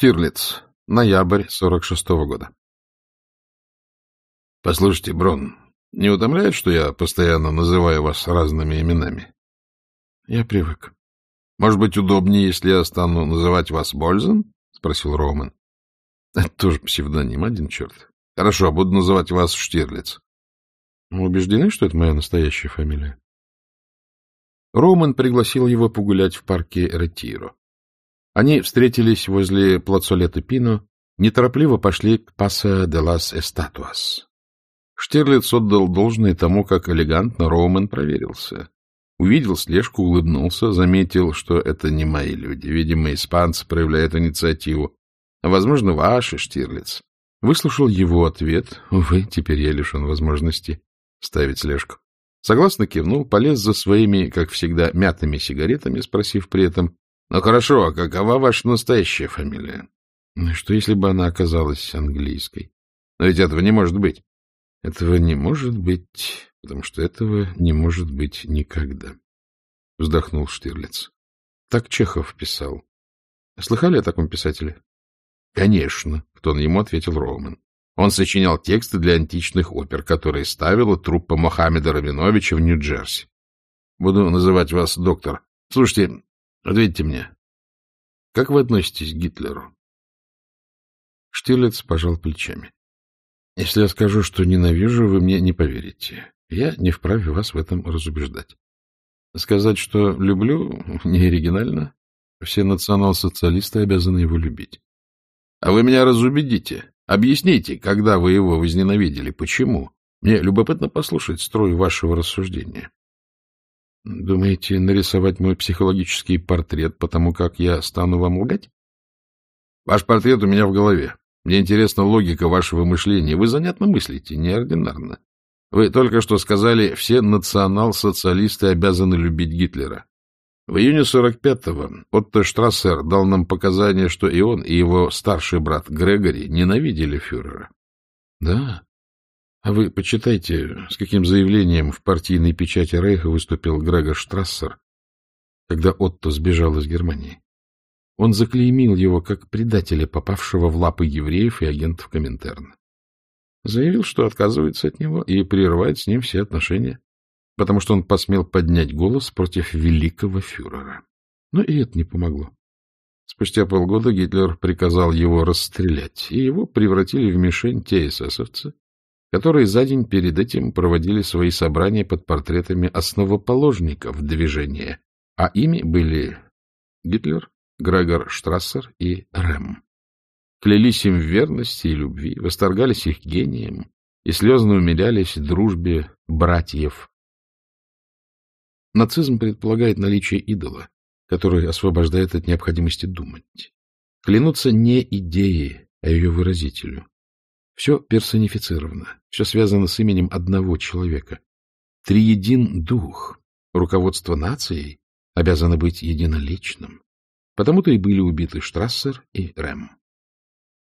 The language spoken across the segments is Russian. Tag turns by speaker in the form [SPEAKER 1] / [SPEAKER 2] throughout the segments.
[SPEAKER 1] Штирлиц. Ноябрь 46-го года. — Послушайте, Брон, не утомляет, что я постоянно называю вас разными именами?
[SPEAKER 2] — Я привык.
[SPEAKER 1] — Может быть, удобнее, если я стану называть вас Бользен? — спросил Роман. — Это тоже псевдоним, один черт. — Хорошо, буду называть вас Штирлиц.
[SPEAKER 2] — Вы убеждены, что это моя настоящая фамилия?
[SPEAKER 1] Роман пригласил его погулять в парке Ретиро. Они встретились возле плацолета Пино, неторопливо пошли к Паса де лас Эстатуас. Штирлиц отдал должное тому, как элегантно Роман проверился. Увидел слежку, улыбнулся, заметил, что это не мои люди. Видимо, испанцы проявляют инициативу. Возможно, ваши, Штирлиц. Выслушал его ответ. Увы, теперь я лишен возможности ставить слежку. Согласно кивнул, полез за своими, как всегда, мятыми сигаретами, спросив при этом, ну хорошо, а какова ваша настоящая фамилия?
[SPEAKER 2] Ну что, если бы она оказалась английской?
[SPEAKER 1] Но ведь этого не может быть.
[SPEAKER 2] Этого не может быть, потому что этого не может быть никогда. Вздохнул Штирлиц. Так Чехов писал. Слыхали о таком писателе?
[SPEAKER 1] Конечно, в тон ему ответил Роман. Он сочинял тексты для античных опер, которые ставила труппа Мохаммеда Рабиновича в Нью-Джерси. Буду называть вас доктор. Слушайте, Ответьте мне, как вы относитесь к Гитлеру?
[SPEAKER 2] Штирлиц пожал плечами. Если я скажу, что ненавижу, вы мне не поверите. Я не вправе вас в этом разубеждать. Сказать, что люблю, не оригинально. Все национал-социалисты обязаны его любить.
[SPEAKER 1] А вы меня разубедите. Объясните, когда вы его возненавидели, почему? Мне любопытно послушать строй вашего рассуждения.
[SPEAKER 2] Думаете, нарисовать мой психологический портрет, потому как я стану вам лгать?
[SPEAKER 1] Ваш портрет у меня в голове. Мне интересна логика вашего мышления. Вы занятно мыслите, неординарно. Вы только что сказали, все национал-социалисты обязаны любить Гитлера. В июне 45-го Отто Штрассер дал нам показания, что и он, и его старший брат Грегори ненавидели фюрера.
[SPEAKER 2] Да, а вы почитайте, с каким заявлением в партийной печати Рейха выступил Грегор Штрассер, когда Отто сбежал из Германии. Он заклеймил его как предателя, попавшего в лапы евреев и агентов Коминтерна. Заявил, что отказывается от него и прерывает с ним все отношения, потому что он посмел поднять голос против великого фюрера. Но и это не помогло. Спустя полгода Гитлер приказал его расстрелять, и его превратили в мишень те эсэсовцы, которые за день перед этим проводили свои собрания под портретами основоположников движения, а ими были Гитлер, Грегор Штрассер и Рэм. Клялись им в верности и любви, восторгались их гением и слезно умилялись дружбе братьев. Нацизм предполагает наличие идола, который освобождает от необходимости думать. Клянутся не идеи, а ее выразителю. Все персонифицировано, все связано с именем одного человека. Триедин дух, руководство нацией обязано быть единоличным. Потому-то и были убиты Штрассер и Рэм.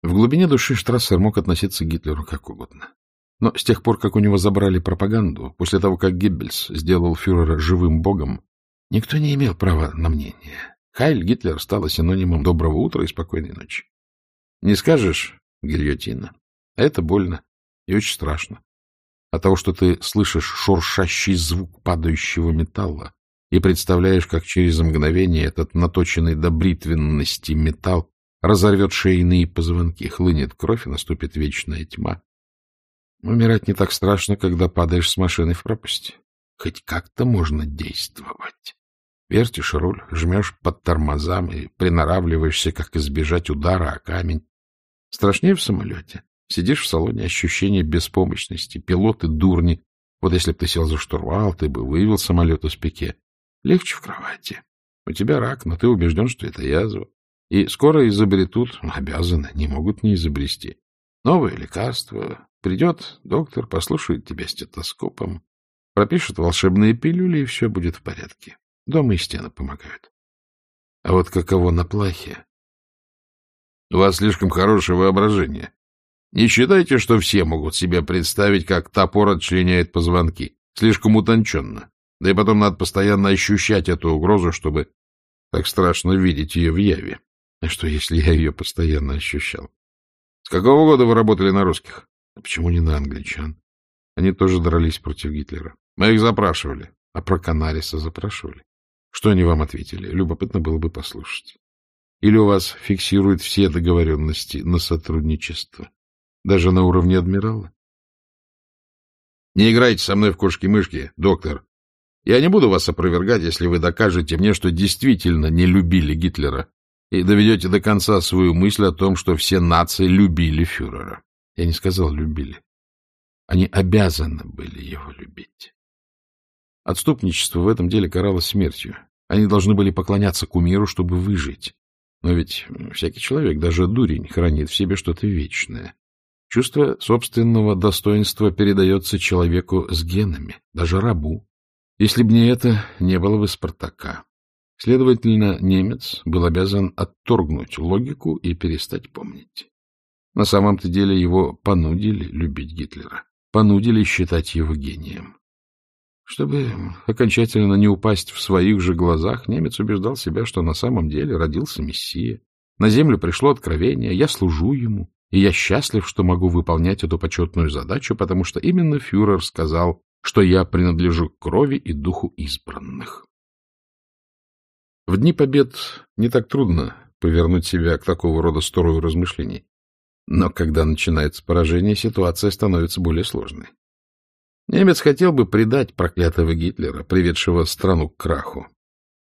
[SPEAKER 2] В глубине души Штрассер мог относиться к Гитлеру как угодно. Но с тех пор, как у него забрали пропаганду, после того, как Геббельс сделал фюрера живым богом, никто не имел права на мнение. Хайль Гитлер стала синонимом доброго утра и спокойной ночи. Не скажешь — гильотина. Это больно и очень страшно. От того, что ты слышишь шуршащий звук падающего металла и представляешь, как через мгновение этот наточенный до бритвенности металл разорвет шейные позвонки, хлынет кровь и наступит вечная тьма. Умирать не так страшно, когда падаешь с машины в пропасть. Хоть как-то можно действовать. Вертишь руль, жмешь под тормозам и приноравливаешься, как избежать удара о камень. Страшнее в самолете. Сидишь в салоне, ощущение беспомощности, пилоты дурни. Вот если бы ты сел за штурвал, ты бы вывел самолет из пике. Легче в кровати. У тебя рак, но ты убежден, что это язва. И скоро изобретут, обязаны, не могут не изобрести. Новое лекарство. Придет доктор, послушает тебя стетоскопом, пропишет волшебные пилюли, и все будет в порядке. Дома и стены помогают. А вот каково на плахе? У вас слишком хорошее воображение. Не считайте, что все могут себе представить, как топор отчленяет позвонки. Слишком утонченно. Да и потом надо постоянно ощущать эту угрозу, чтобы так страшно видеть ее в яве. А что, если я ее постоянно ощущал?
[SPEAKER 1] — С какого года вы работали на русских?
[SPEAKER 2] — А почему не на англичан? Они тоже дрались против Гитлера.
[SPEAKER 1] Мы их запрашивали.
[SPEAKER 2] А про Канариса запрашивали. Что они вам ответили? Любопытно было бы послушать. Или у вас фиксируют все договоренности на сотрудничество? Даже на уровне адмирала?
[SPEAKER 1] Не играйте со мной в кошки-мышки, доктор. Я не буду вас опровергать, если вы докажете мне, что действительно не любили Гитлера и доведете до конца свою мысль о том, что все нации любили фюрера.
[SPEAKER 2] Я не сказал «любили». Они обязаны были его любить. Отступничество в этом деле каралось смертью. Они должны были поклоняться кумиру, чтобы выжить. Но ведь всякий человек, даже дурень, хранит в себе что-то вечное. Чувство собственного достоинства передается человеку с генами, даже рабу. Если бы не это, не было бы Спартака. Следовательно, немец был обязан отторгнуть логику и перестать помнить. На самом-то деле его понудили любить Гитлера, понудили считать его гением. Чтобы окончательно не упасть в своих же глазах, немец убеждал себя, что на самом деле родился Мессия. На землю пришло откровение, я служу ему, и я счастлив, что могу выполнять эту почетную задачу, потому что именно фюрер сказал, что я принадлежу к крови и духу избранных. В дни побед не так трудно повернуть себя к такого рода строю размышлений. Но когда начинается поражение, ситуация становится более сложной. Немец хотел бы предать проклятого Гитлера, приведшего страну к краху.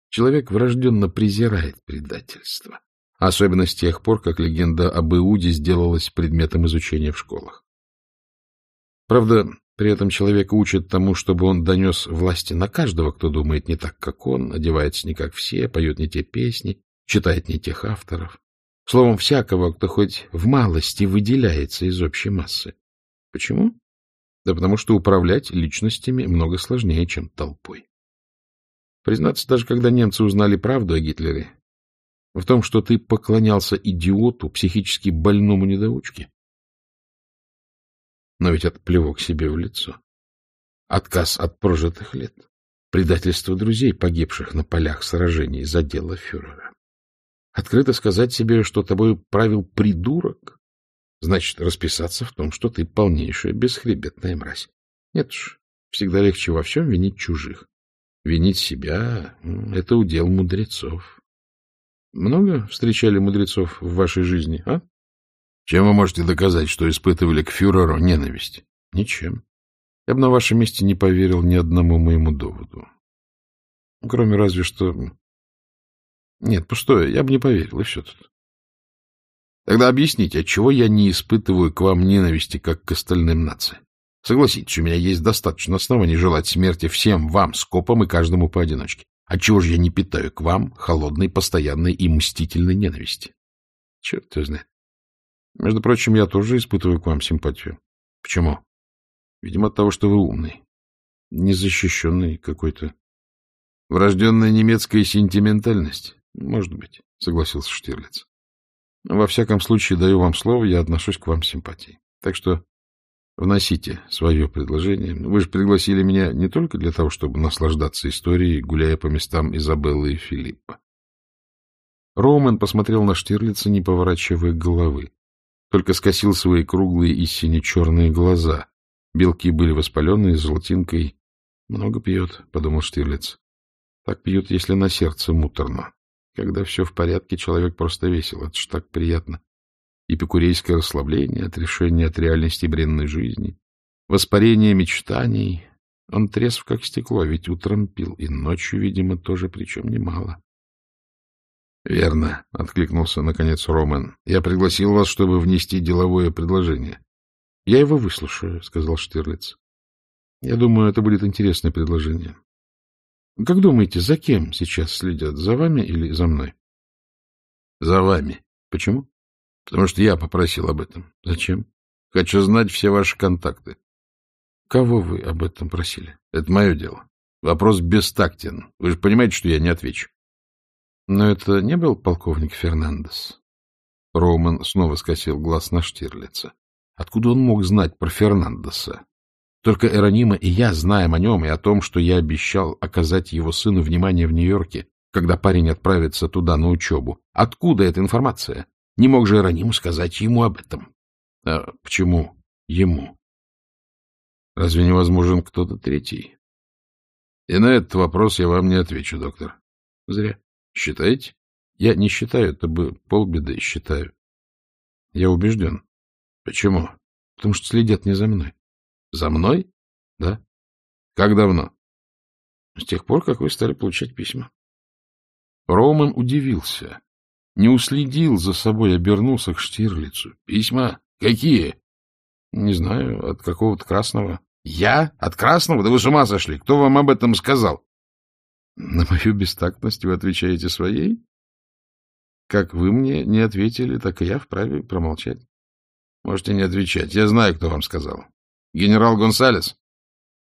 [SPEAKER 2] Человек врожденно презирает предательство. Особенно с тех пор, как легенда об Иуде сделалась предметом изучения в школах. Правда, при этом человека учат тому, чтобы он донес власти на каждого, кто думает не так, как он, одевается не как все, поет не те песни, читает не тех авторов. Словом, всякого, кто хоть в малости выделяется из общей массы. Почему? Да потому что управлять личностями много сложнее, чем толпой. Признаться, даже когда немцы узнали правду о Гитлере, в том, что ты поклонялся идиоту, психически больному недоучке. Но ведь это плевок себе в лицо. Отказ от прожитых лет. Предательство друзей, погибших на полях сражений за дело фюрера. Открыто сказать себе, что тобой правил придурок, значит расписаться в том, что ты полнейшая бесхребетная мразь. Нет уж, всегда легче во всем винить чужих. Винить себя — это удел мудрецов. Много встречали мудрецов в вашей жизни, а?
[SPEAKER 1] Чем вы можете доказать, что испытывали к фюреру ненависть?
[SPEAKER 2] Ничем. Я бы на вашем месте не поверил ни одному моему доводу. Кроме разве что... Нет, пустое, я бы не поверил, и все тут.
[SPEAKER 1] Тогда объясните, отчего я не испытываю к вам ненависти, как к остальным нациям? Согласитесь, у меня есть достаточно оснований желать смерти всем вам, скопом и каждому поодиночке. Отчего же я не питаю к вам холодной, постоянной и мстительной ненависти?
[SPEAKER 2] Черт его знает. Между прочим, я тоже испытываю к вам симпатию.
[SPEAKER 1] Почему?
[SPEAKER 2] Видимо, от того, что вы умный. Незащищенный какой-то.
[SPEAKER 1] Врожденная немецкая сентиментальность?
[SPEAKER 2] Может быть, согласился Штирлиц. Во всяком случае, даю вам слово, я отношусь к вам с симпатией. Так что Вносите свое предложение. Вы же пригласили меня не только для того, чтобы наслаждаться историей, гуляя по местам Изабеллы и Филиппа. Роман посмотрел на Штирлица, не поворачивая головы. Только скосил свои круглые и сине-черные глаза. Белки были воспаленные, с золотинкой. — Много пьет, — подумал Штирлиц. — Так пьют, если на сердце муторно. Когда все в порядке, человек просто весел. Это ж так приятно эпикурейское расслабление, отрешение от реальности бренной жизни, воспарение мечтаний. Он трезв, как стекло, ведь утром пил, и ночью, видимо, тоже, причем немало.
[SPEAKER 1] — Верно, — откликнулся, наконец, Роман. — Я пригласил вас, чтобы внести деловое предложение.
[SPEAKER 2] — Я его выслушаю, — сказал Штирлиц. — Я думаю, это будет интересное предложение. Как думаете, за кем сейчас следят? За вами или за мной?
[SPEAKER 1] — За вами.
[SPEAKER 2] Почему?
[SPEAKER 1] Потому что я попросил об этом.
[SPEAKER 2] Зачем?
[SPEAKER 1] Хочу знать все ваши контакты.
[SPEAKER 2] Кого вы об этом просили?
[SPEAKER 1] Это мое дело. Вопрос бестактен. Вы же понимаете, что я не отвечу.
[SPEAKER 2] Но это не был полковник Фернандес. Роуман снова скосил глаз на Штирлица. Откуда он мог знать про Фернандеса? Только Эронима и я знаем о нем и о том, что я обещал оказать его сыну внимание в Нью-Йорке,
[SPEAKER 1] когда парень отправится туда на учебу. Откуда эта информация? Не мог же Ирониму сказать ему об этом. А почему ему? Разве невозможен кто-то третий? И на этот вопрос я вам не отвечу, доктор. Зря. Считаете? Я не считаю, это бы полбеды считаю. Я убежден. Почему? Потому что следят не за мной. За мной? Да. Как давно? С тех пор, как вы стали получать письма. Роман удивился. Не уследил за собой, обернулся к Штирлицу. Письма? Какие? Не знаю, от какого-то красного. Я? От красного? Да вы с ума сошли. Кто вам об этом сказал? На мою бестактность вы отвечаете своей? Как вы мне не ответили, так и я вправе промолчать. Можете не отвечать. Я знаю, кто вам сказал. Генерал Гонсалес?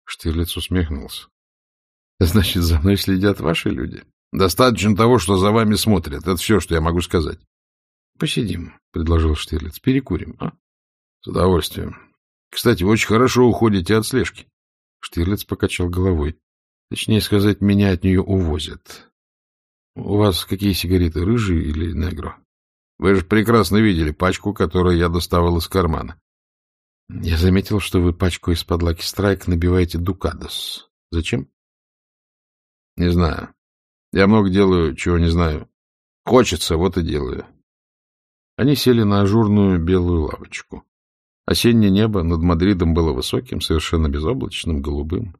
[SPEAKER 1] Штирлиц усмехнулся. Значит, за мной следят ваши люди? Достаточно того, что за вами смотрят. Это все, что я могу сказать. Посидим, — предложил Штирлиц. Перекурим, а? С удовольствием. Кстати, вы очень хорошо уходите от слежки. Штирлиц покачал головой. Точнее сказать, меня от нее увозят. У вас какие сигареты, рыжие или негро? Вы же прекрасно видели пачку, которую я доставал из кармана. Я заметил, что вы пачку из-под Лаки Страйк набиваете Дукадос. Зачем? Не знаю. Я много делаю, чего не знаю. Хочется, вот и делаю. Они сели на ажурную белую лавочку. Осеннее небо над Мадридом было высоким, совершенно безоблачным, голубым.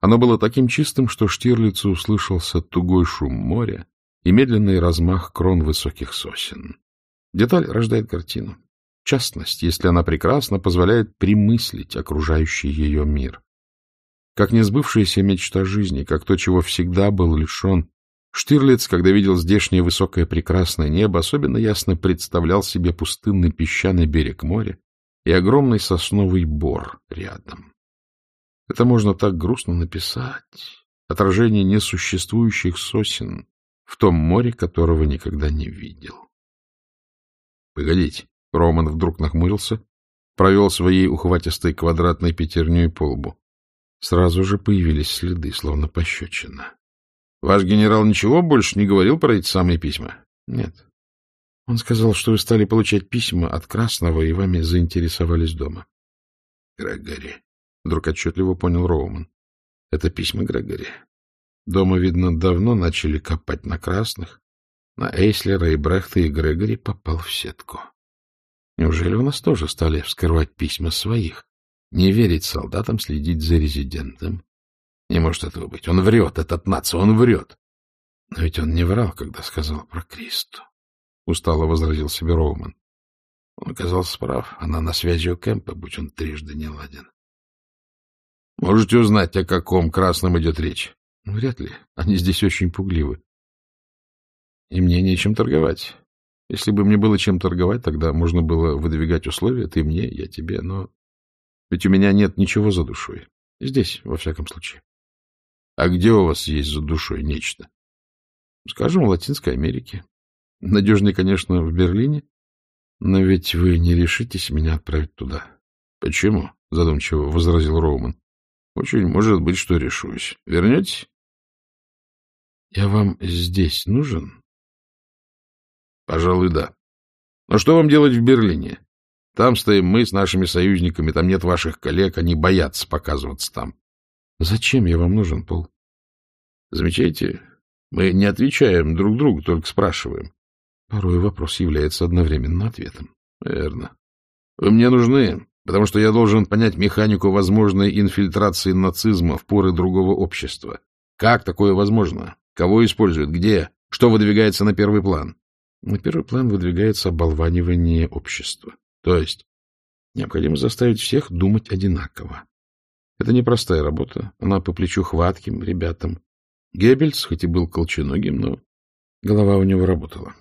[SPEAKER 1] Оно было таким чистым, что Штирлицу услышался тугой шум моря и медленный размах крон высоких сосен. Деталь рождает картину. Частность, если она прекрасна, позволяет примыслить окружающий ее мир. Как несбывшаяся мечта жизни, как то, чего всегда был лишен, Штирлиц, когда видел здешнее высокое прекрасное небо, особенно ясно представлял себе пустынный песчаный берег моря и огромный сосновый бор рядом. Это можно так грустно написать. Отражение несуществующих сосен в том море, которого никогда не видел. — Погодите. Роман вдруг нахмурился, провел своей ухватистой квадратной пятерней по лбу. Сразу же появились следы, словно пощечина. — Ваш генерал ничего больше не говорил про эти самые письма? — Нет. Он сказал, что вы стали получать письма от Красного и вами заинтересовались дома. — Грегори. Вдруг отчетливо понял Роуман. — Это письма Грегори. Дома, видно, давно начали копать на Красных. На Эйслера и Брехта и Грегори попал в сетку. Неужели у нас тоже стали вскрывать письма своих? Не верить солдатам, следить за резидентом? Не может этого быть. Он врет, этот нация, он врет. Но ведь он не врал, когда сказал про Кристу. — устало возразил себе Роуман. Он оказался прав. Она на связи у Кэмпа, будь он трижды не ладен. — Можете узнать, о каком красном идет речь? — Вряд ли. Они здесь очень пугливы. И мне нечем торговать. Если бы мне было чем торговать, тогда можно было выдвигать условия. Ты мне, я тебе, но... Ведь у меня нет ничего за душой. Здесь, во всяком случае. А где у вас есть за душой нечто? Скажем, в Латинской Америке. Надежнее, конечно, в Берлине, но ведь вы не решитесь меня отправить туда. — Почему? — задумчиво возразил Роуман. — Очень может быть, что решусь. Вернетесь? — Я вам здесь нужен? — Пожалуй, да. Но что вам делать в Берлине? Там стоим мы с нашими союзниками, там нет ваших коллег, они боятся показываться там. — Зачем я вам нужен, Пол? — Замечаете, мы не отвечаем друг другу, только спрашиваем. Порой вопрос является одновременно ответом. Верно. Вы мне нужны, потому что я должен понять механику возможной инфильтрации нацизма в поры другого общества. Как такое возможно? Кого используют? Где? Что выдвигается на первый план? На первый план выдвигается оболванивание общества. То есть необходимо заставить всех думать одинаково. Это непростая работа, она по плечу хватким ребятам. Геббельс, хоть и был колченогим, но голова у него работала.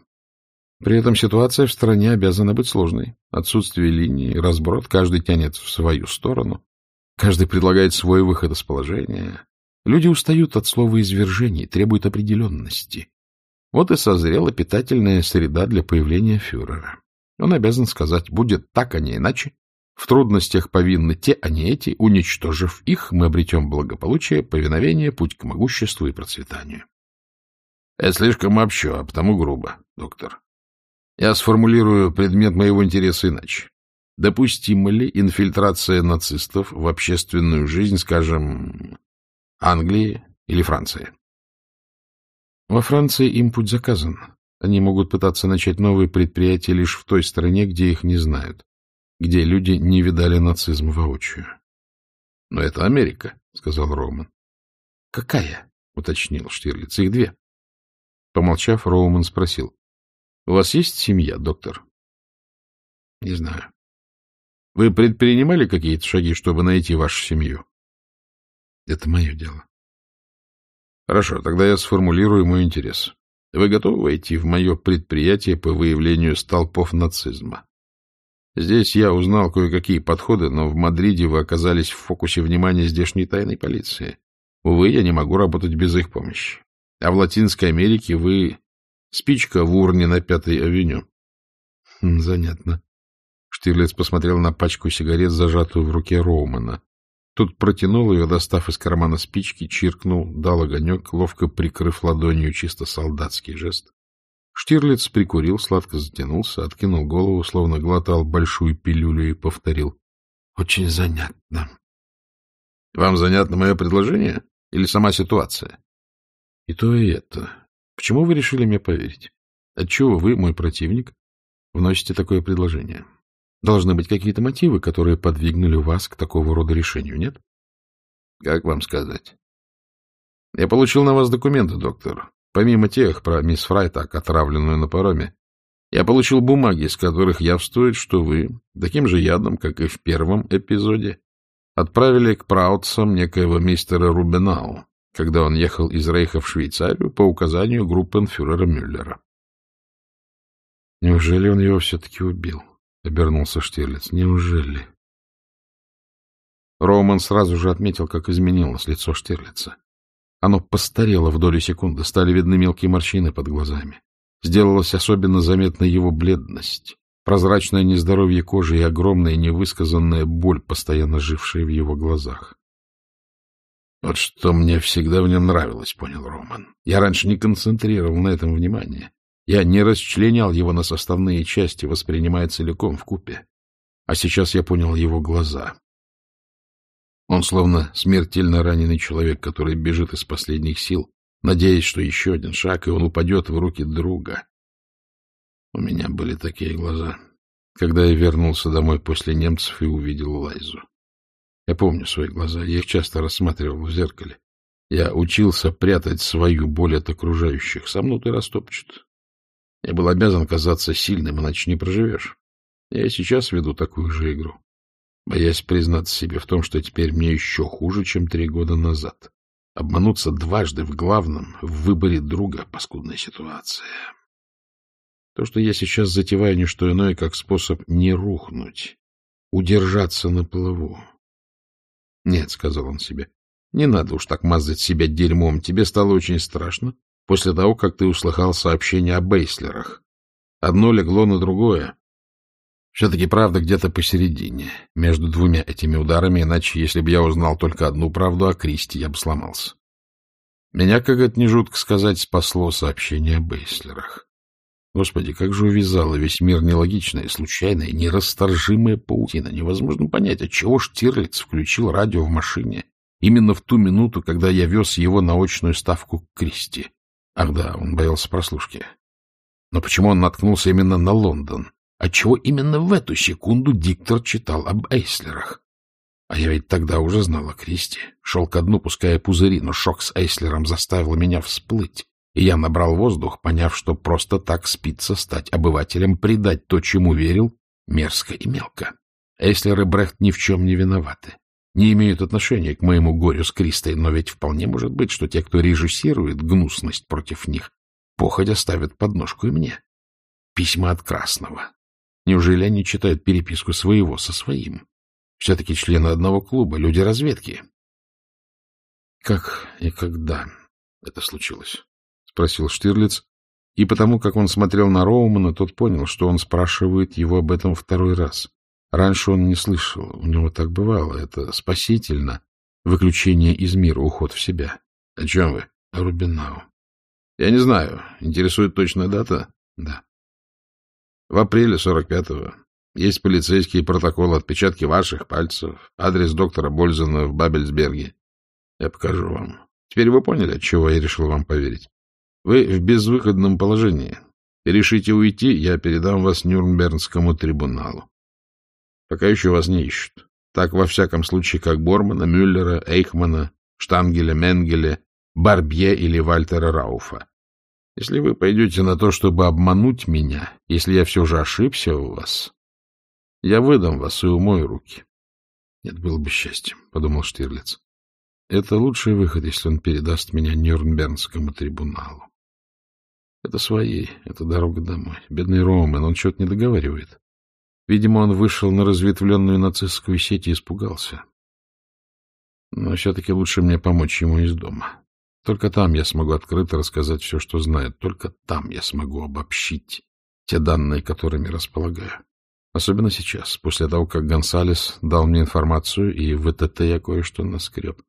[SPEAKER 1] При этом ситуация в стране обязана быть сложной. Отсутствие линии, разброд, каждый тянет в свою сторону. Каждый предлагает свой выход из положения. Люди устают от слова извержений, требуют определенности. Вот и созрела питательная среда для появления фюрера. Он обязан сказать, будет так, а не иначе. В трудностях повинны те, а не эти. Уничтожив их, мы обретем благополучие, повиновение, путь к могуществу и процветанию. Это слишком общо, а потому грубо, доктор. Я сформулирую предмет моего интереса иначе. Допустима ли инфильтрация нацистов в общественную жизнь, скажем, Англии или Франции?
[SPEAKER 2] Во Франции им путь заказан. Они могут пытаться начать новые предприятия лишь в той стране, где их не знают, где люди не видали нацизм воочию.
[SPEAKER 1] — Но это Америка, — сказал Роман.
[SPEAKER 2] — Какая? — уточнил Штирлиц. — Их две. Помолчав, Роуман спросил. — У вас есть семья, доктор?
[SPEAKER 1] — Не знаю. — Вы предпринимали какие-то шаги, чтобы найти вашу семью?
[SPEAKER 2] — Это мое дело.
[SPEAKER 1] — Хорошо, тогда я сформулирую мой интерес. Вы готовы войти в мое предприятие по выявлению столпов нацизма? Здесь я узнал кое-какие подходы, но в Мадриде вы оказались в фокусе внимания здешней тайной полиции. Увы, я не могу работать без их помощи. А в Латинской Америке вы спичка в урне на Пятой авеню.
[SPEAKER 2] Хм, занятно. Штирлиц посмотрел на пачку сигарет, зажатую в руке Роумана. Тут протянул ее, достав из кармана спички, чиркнул, дал огонек, ловко прикрыв ладонью чисто солдатский жест. Штирлиц прикурил, сладко затянулся, откинул голову, словно глотал большую пилюлю и повторил. — Очень занятно.
[SPEAKER 1] — Вам занятно мое предложение или сама ситуация?
[SPEAKER 2] — И то, и это. Почему вы решили мне поверить? Отчего вы, мой противник, вносите такое предложение? Должны быть какие-то мотивы, которые подвигнули вас к такого рода решению, нет?
[SPEAKER 1] — Как вам сказать? — Я получил на вас документы, доктор. Помимо тех про мисс Фрайтак, отравленную на пароме, я получил бумаги, из которых явствует, что вы, таким же ядом, как и в первом эпизоде, отправили к праутцам некоего мистера Рубенау, когда он ехал из Рейха в Швейцарию по указанию группенфюрера Мюллера.
[SPEAKER 2] Неужели он его все-таки убил? — обернулся Штирлиц. — Неужели? Роман сразу же отметил, как изменилось лицо Штирлица. Оно постарело в долю секунды, стали видны мелкие морщины под глазами. Сделалась особенно заметна его бледность, прозрачное нездоровье кожи и огромная невысказанная боль, постоянно жившая в его глазах.
[SPEAKER 1] Вот что мне всегда в нем нравилось, понял Роман. Я раньше не концентрировал на этом внимание. Я не расчленял его на составные части, воспринимая целиком в купе. А сейчас я понял его глаза. Он словно смертельно раненый человек, который бежит из последних сил, надеясь, что еще один шаг, и он упадет в руки друга. У меня были такие глаза, когда я вернулся домой после немцев и увидел Лайзу. Я помню свои глаза, я их часто рассматривал в зеркале. Я учился прятать свою боль от окружающих. Сомнут и растопчут. Я был обязан казаться сильным, иначе не проживешь. Я сейчас веду такую же игру, боясь признаться себе в том, что теперь мне еще хуже, чем три года назад. Обмануться дважды в главном, в выборе друга — паскудная ситуация. То, что я сейчас затеваю, не что иное, как способ не рухнуть, удержаться на плаву. — Нет, — сказал он себе, — не надо уж так мазать себя дерьмом. Тебе стало очень страшно, после того, как ты услыхал сообщение о Бейслерах. Одно легло на другое. Все-таки правда где-то посередине, между двумя этими ударами, иначе, если бы я узнал только одну правду о Кристи, я бы сломался. Меня, как это не жутко сказать, спасло сообщение о Бейслерах. Господи, как же увязала весь мир нелогичная, случайная, нерасторжимая паутина. Невозможно понять, отчего Штирлиц включил радио в машине именно в ту минуту, когда я вез его на очную ставку к Кристи. Ах да, он боялся прослушки. Но почему он наткнулся именно на Лондон? Отчего именно в эту секунду диктор читал об Эйслерах? А я ведь тогда уже знал о Кристи. Шел ко дну, пуская пузыри, но шок с Эйслером заставил меня всплыть. И я набрал воздух, поняв, что просто так спится стать обывателем, предать то, чему верил, мерзко и мелко. Эйслер и Брехт ни в чем не виноваты не имеют отношения к моему горю с Кристой, но ведь вполне может быть, что те, кто режиссирует гнусность против них, походя ставят подножку и мне. Письма от Красного. Неужели они читают переписку своего со своим? Все-таки члены одного клуба, люди разведки. — Как и когда это случилось? — спросил Штирлиц, и потому, как он смотрел на Роумана, тот понял, что он спрашивает его об этом второй раз. Раньше он не слышал, у него так бывало, это спасительно. Выключение из мира, уход в себя. — О чем вы? — Рубинау. Я не знаю, интересует точная дата?
[SPEAKER 2] Да.
[SPEAKER 1] В апреле 45-го. Есть полицейские протоколы, отпечатки ваших пальцев, адрес доктора Бользена в Бабельсберге. Я покажу вам. Теперь вы поняли, от чего я решил вам поверить. Вы в безвыходном положении. Решите уйти, я передам вас Нюрнбергскому трибуналу. Пока еще вас не ищут. Так, во всяком случае, как Бормана, Мюллера, Эйхмана, Штангеля, Менгеля, Барбье или Вальтера Рауфа. Если вы пойдете на то, чтобы обмануть меня, если я все же ошибся у вас, я выдам вас и умою руки.
[SPEAKER 2] — Это было бы счастьем, — подумал Штирлиц. Это лучший выход, если он передаст меня Нюрнбергскому трибуналу. Это свои, это дорога домой. Бедный Роман, он что-то не договаривает. Видимо, он вышел на разветвленную нацистскую сеть и испугался. Но все-таки лучше мне помочь ему из дома. Только там я смогу открыто рассказать все, что знаю. Только там я смогу обобщить те данные, которыми располагаю. Особенно сейчас, после того, как Гонсалес дал мне информацию, и в ВТТ я кое-что наскреб.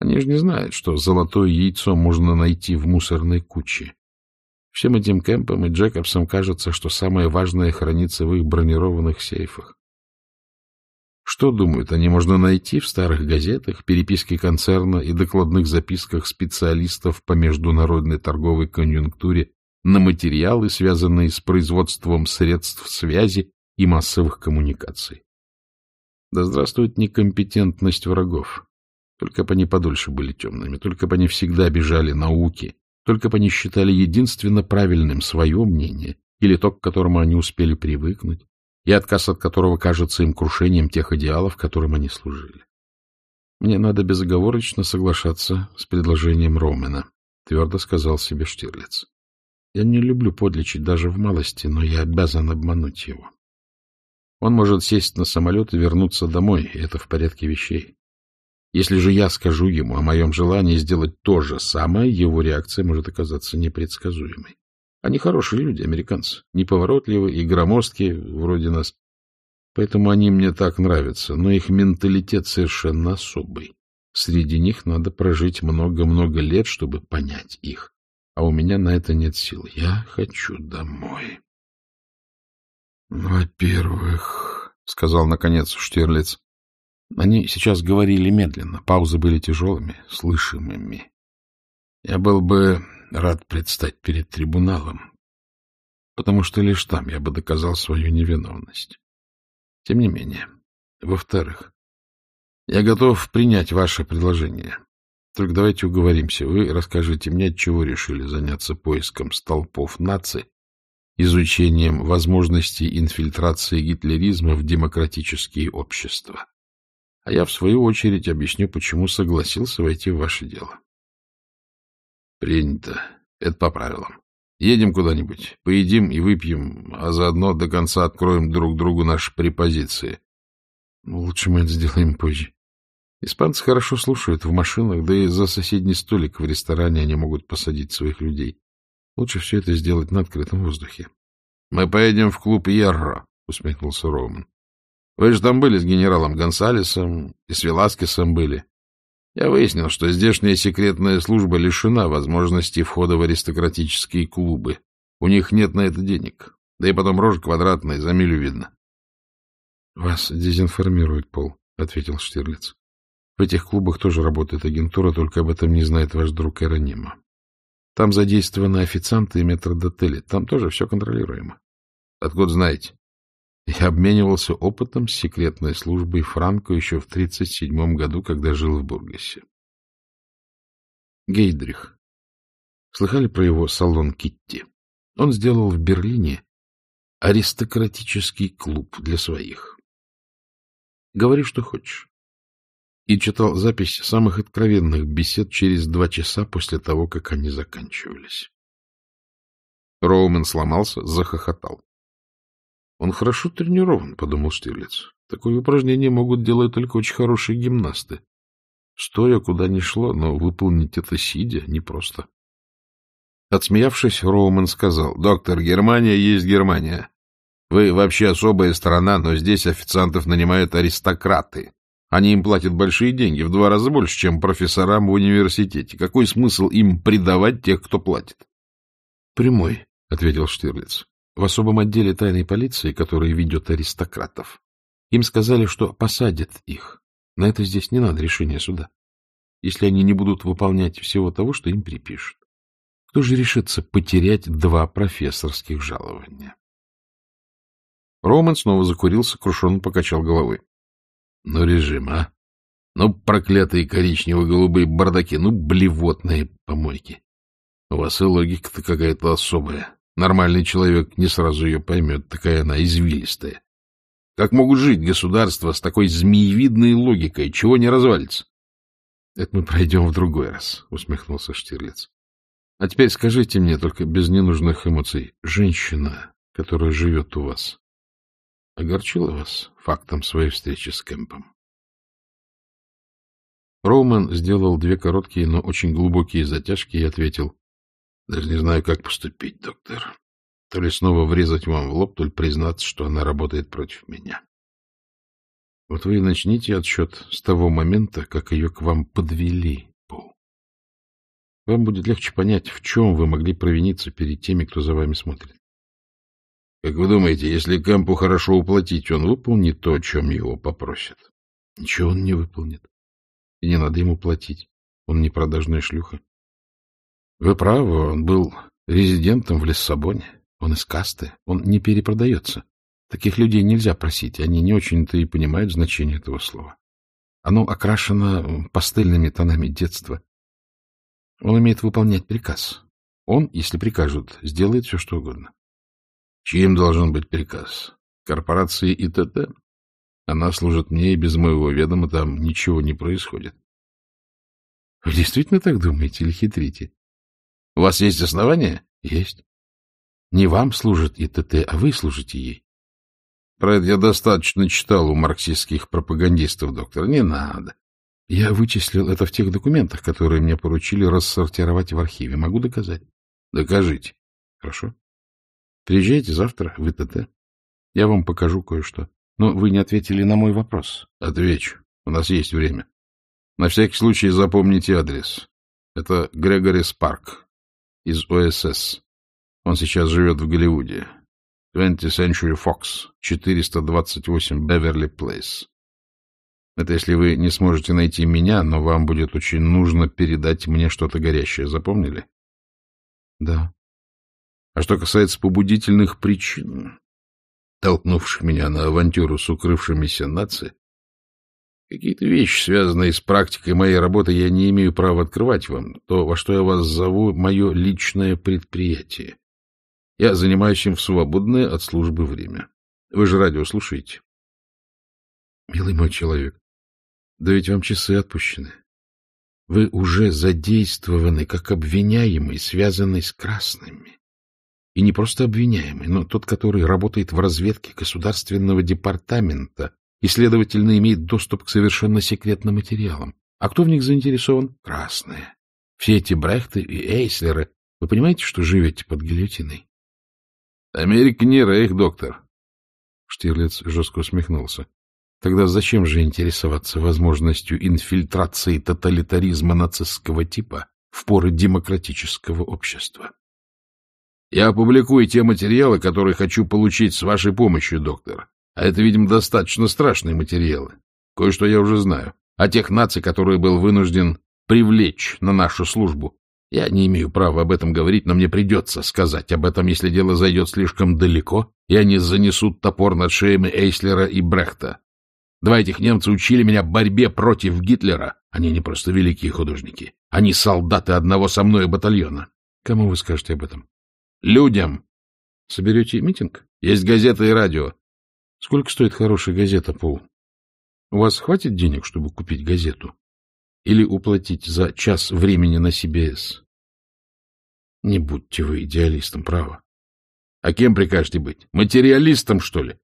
[SPEAKER 2] Они же не знают, что золотое яйцо можно найти в мусорной куче. Всем этим Кэмпам и Джекобсам кажется, что самое важное хранится в их бронированных сейфах. Что, думают, они можно найти в старых газетах, переписке концерна и докладных записках специалистов по международной торговой конъюнктуре на материалы, связанные с производством средств связи и массовых коммуникаций? Да здравствует некомпетентность врагов. Только бы они подольше были темными, только бы они всегда бежали науки, только бы они считали единственно правильным свое мнение или то, к которому они успели привыкнуть, и отказ от которого кажется им крушением тех идеалов, которым они служили. Мне надо безоговорочно соглашаться с предложением Ромена, твердо сказал себе Штирлиц. Я не люблю подлечить даже в малости, но я обязан обмануть его. Он может сесть на самолет и вернуться домой, и это в порядке вещей. Если же я скажу ему о моем желании сделать то же самое, его реакция может оказаться непредсказуемой. Они хорошие люди, американцы, неповоротливые и громоздкие, вроде нас. Поэтому они мне так нравятся, но их менталитет совершенно особый. Среди них надо прожить много-много лет, чтобы понять их. А у меня на это нет сил. Я хочу домой. — Во-первых, — сказал наконец Штирлиц, они сейчас говорили медленно, паузы были тяжелыми, слышимыми. Я был бы рад предстать перед трибуналом, потому что лишь там я бы доказал свою невиновность. Тем не менее, во-вторых, я готов принять ваше предложение. Только давайте уговоримся. Вы расскажите мне, чего решили заняться поиском столпов наций, изучением возможностей инфильтрации гитлеризма в демократические общества а я, в свою очередь, объясню, почему согласился войти в ваше дело. — Принято. Это по правилам. Едем куда-нибудь, поедим и выпьем, а заодно до конца откроем друг другу наши препозиции. Ну, лучше мы это сделаем позже. Испанцы хорошо слушают в машинах, да и за соседний столик в ресторане они могут посадить своих людей. Лучше все это сделать на открытом воздухе. — Мы поедем в клуб Ярро, — усмехнулся Роман. Вы же там были с генералом Гонсалесом и с Веласкесом были. Я выяснил, что здешняя секретная служба лишена возможности входа в аристократические клубы. У них нет на это денег. Да и потом рожа квадратная, за милю видно. — Вас дезинформирует Пол, — ответил Штирлиц. — В этих клубах тоже работает агентура, только об этом не знает ваш друг Эронима. Там задействованы официанты и метродотели. Там тоже все контролируемо. — Откуда знаете? Я обменивался опытом с секретной службой Франко еще в 1937 году, когда жил в Бургасе. Гейдрих. Слыхали про его салон Китти? Он сделал в Берлине аристократический клуб для своих. Говори, что хочешь. И читал запись самых откровенных бесед через два часа после того, как они заканчивались. Роумен сломался, захохотал. Он хорошо тренирован, — подумал Штирлиц. Такое упражнение могут делать только очень хорошие гимнасты. Стоя куда ни шло, но выполнить это сидя непросто. Отсмеявшись, Роуман сказал, — Доктор, Германия есть Германия. Вы вообще особая страна, но здесь официантов нанимают аристократы. Они им платят большие деньги, в два раза больше, чем профессорам в университете. Какой смысл им предавать тех, кто платит? — Прямой, — ответил Штирлиц. — В особом отделе тайной полиции, который ведет аристократов. Им сказали, что посадят их. На это здесь не надо решения суда. Если они не будут выполнять всего того, что им припишут. Кто же решится потерять два профессорских жалования? Роман снова закурил, сокрушенно покачал головой. — Ну, режим, а? Ну, проклятые коричнево-голубые бардаки, ну, блевотные помойки. У вас и логика-то какая-то особая. Нормальный человек не сразу ее поймет, такая она извилистая. Как могут жить государства с такой змеевидной логикой? Чего не развалится? — Это мы пройдем в другой раз, — усмехнулся Штирлиц. — А теперь скажите мне, только без ненужных эмоций, женщина, которая живет у вас, огорчила вас фактом своей встречи с Кэмпом? Роуман сделал две короткие, но очень глубокие затяжки и ответил. — Даже не знаю, как поступить, доктор. То ли снова врезать вам в лоб, то ли признаться, что она работает против меня. Вот вы и начните отсчет с того момента, как ее к вам подвели, Пол. Вам будет легче понять, в чем вы могли провиниться перед теми, кто за вами смотрит. Как вы думаете, если Кэмпу хорошо уплатить, он выполнит то, о чем его попросят? Ничего он не выполнит. И не надо ему платить. Он не продажная шлюха. Вы правы, он был резидентом в Лиссабоне. Он из касты. Он не перепродается. Таких людей нельзя просить. Они не очень-то и понимают значение этого слова. Оно окрашено пастельными тонами детства. Он умеет выполнять приказ. Он, если прикажут, сделает все, что угодно. Чьим должен быть приказ? Корпорации и т.д.? Она служит мне, и без моего ведома там ничего не происходит. Вы действительно так думаете или хитрите? У вас есть основания? Есть. Не вам служит ИТТ, а вы служите ей. Про это я достаточно читал у марксистских пропагандистов, доктор. Не надо. Я вычислил это в тех документах, которые мне поручили рассортировать в архиве. Могу доказать? Докажите. Хорошо. Приезжайте завтра в ИТТ. Я вам покажу кое-что. Но вы не ответили на мой вопрос. Отвечу. У нас есть время. На всякий случай запомните адрес. Это Грегори Спарк из ОСС. Он сейчас живет в Голливуде. 20th Century Fox, 428 Беверли Плейс. Это если вы не сможете найти меня, но вам будет очень нужно передать мне что-то горящее. Запомнили? Да. А что касается побудительных причин, толкнувших меня на авантюру с укрывшимися нацией, какие-то вещи, связанные с практикой моей работы, я не имею права открывать вам. То, во что я вас зову, мое личное предприятие. Я занимаюсь им в свободное от службы время. Вы же радио слушаете. Милый мой человек, да ведь вам часы отпущены. Вы уже задействованы как обвиняемый, связанный с красными. И не просто обвиняемый, но тот, который работает в разведке государственного департамента и, следовательно, имеет доступ к совершенно секретным материалам. А кто в них заинтересован? Красные. Все эти Брехты и Эйслеры. Вы понимаете, что живете под гильотиной? Америка не рейх, доктор. Штирлиц жестко усмехнулся. Тогда зачем же интересоваться возможностью инфильтрации тоталитаризма нацистского типа в поры демократического общества? Я опубликую те материалы, которые хочу получить с вашей помощью, доктор. А это, видимо, достаточно страшные материалы. Кое-что я уже знаю. О тех наций, которые был вынужден привлечь на нашу службу. Я не имею права об этом говорить, но мне придется сказать об этом, если дело зайдет слишком далеко, и они занесут топор над шеями Эйслера и Брехта. Два этих немца учили меня борьбе против Гитлера. Они не просто великие художники. Они солдаты одного со мной батальона. Кому вы скажете об этом? Людям. Соберете митинг? Есть газета и радио. Сколько стоит хорошая газета, Пол? У вас хватит денег, чтобы купить газету? Или уплатить за час времени на CBS? Не будьте вы идеалистом, право. А кем прикажете быть? Материалистом, что ли?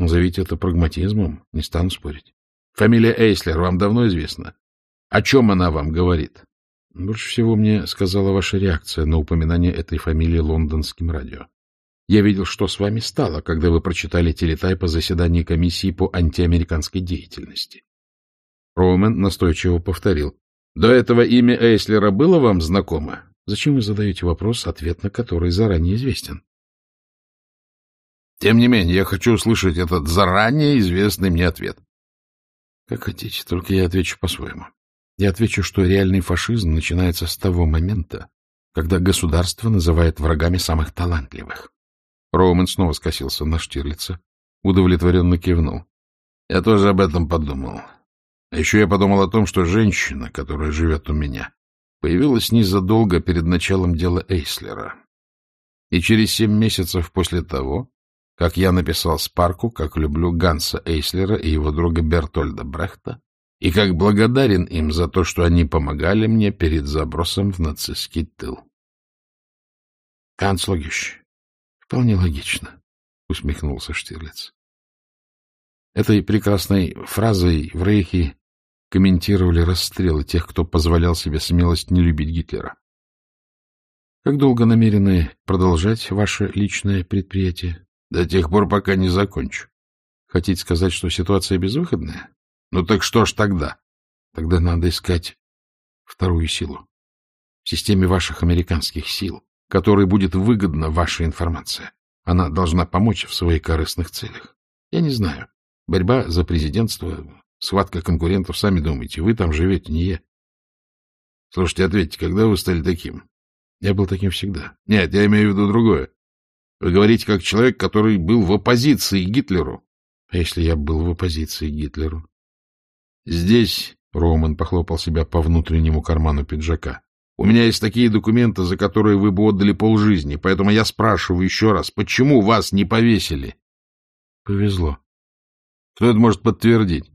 [SPEAKER 2] Назовите это прагматизмом, не стану спорить. Фамилия Эйслер вам давно известна. О чем она вам говорит? Больше всего мне сказала ваша реакция на упоминание этой фамилии лондонским радио. Я видел, что с вами стало, когда вы прочитали телетайп о заседании комиссии по антиамериканской деятельности. Роумен настойчиво повторил. До этого имя Эйслера было вам знакомо? Зачем вы задаете вопрос, ответ на который заранее известен?
[SPEAKER 1] Тем не менее, я хочу услышать этот заранее известный мне ответ.
[SPEAKER 2] Как хотите, только я отвечу по-своему. Я отвечу, что реальный фашизм начинается с того момента, когда государство называет врагами самых талантливых.
[SPEAKER 1] Роумен снова скосился на Штирлица, удовлетворенно кивнул. Я тоже об этом подумал. А еще я подумал о том, что женщина, которая живет у меня, появилась незадолго перед началом дела Эйслера. И через семь месяцев после того, как я написал Спарку, как люблю Ганса Эйслера и его друга Бертольда Брехта, и как благодарен им за то, что они помогали мне перед забросом в нацистский тыл.
[SPEAKER 2] — Ганс логич. Вполне логично, — усмехнулся Штирлиц. Этой прекрасной фразой в Рейхе комментировали расстрелы тех, кто позволял себе смелость не любить Гитлера. Как долго намерены продолжать ваше личное предприятие?
[SPEAKER 1] До тех пор, пока не закончу.
[SPEAKER 2] Хотите сказать, что ситуация безвыходная?
[SPEAKER 1] Ну так что ж тогда?
[SPEAKER 2] Тогда надо искать вторую силу. В системе ваших американских сил, которой будет выгодна ваша информация. Она должна помочь в своих корыстных целях. Я не знаю. Борьба за президентство, схватка конкурентов, сами думаете. Вы там живете, не я.
[SPEAKER 1] Слушайте, ответьте, когда вы стали таким?
[SPEAKER 2] Я был таким всегда.
[SPEAKER 1] Нет, я имею в виду другое. Вы говорите как человек, который был в оппозиции Гитлеру.
[SPEAKER 2] А если я был в оппозиции Гитлеру?
[SPEAKER 1] Здесь Роман похлопал себя по внутреннему карману пиджака. У меня есть такие документы, за которые вы бы отдали полжизни, поэтому я спрашиваю еще раз, почему вас не повесили?
[SPEAKER 2] Повезло.
[SPEAKER 1] Кто это может подтвердить?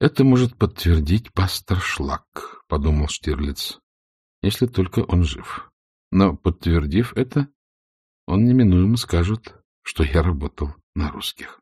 [SPEAKER 2] Это может подтвердить пастор Шлак, подумал Штирлиц, если только он жив. Но, подтвердив это, он неминуемо скажет, что я работал на русских.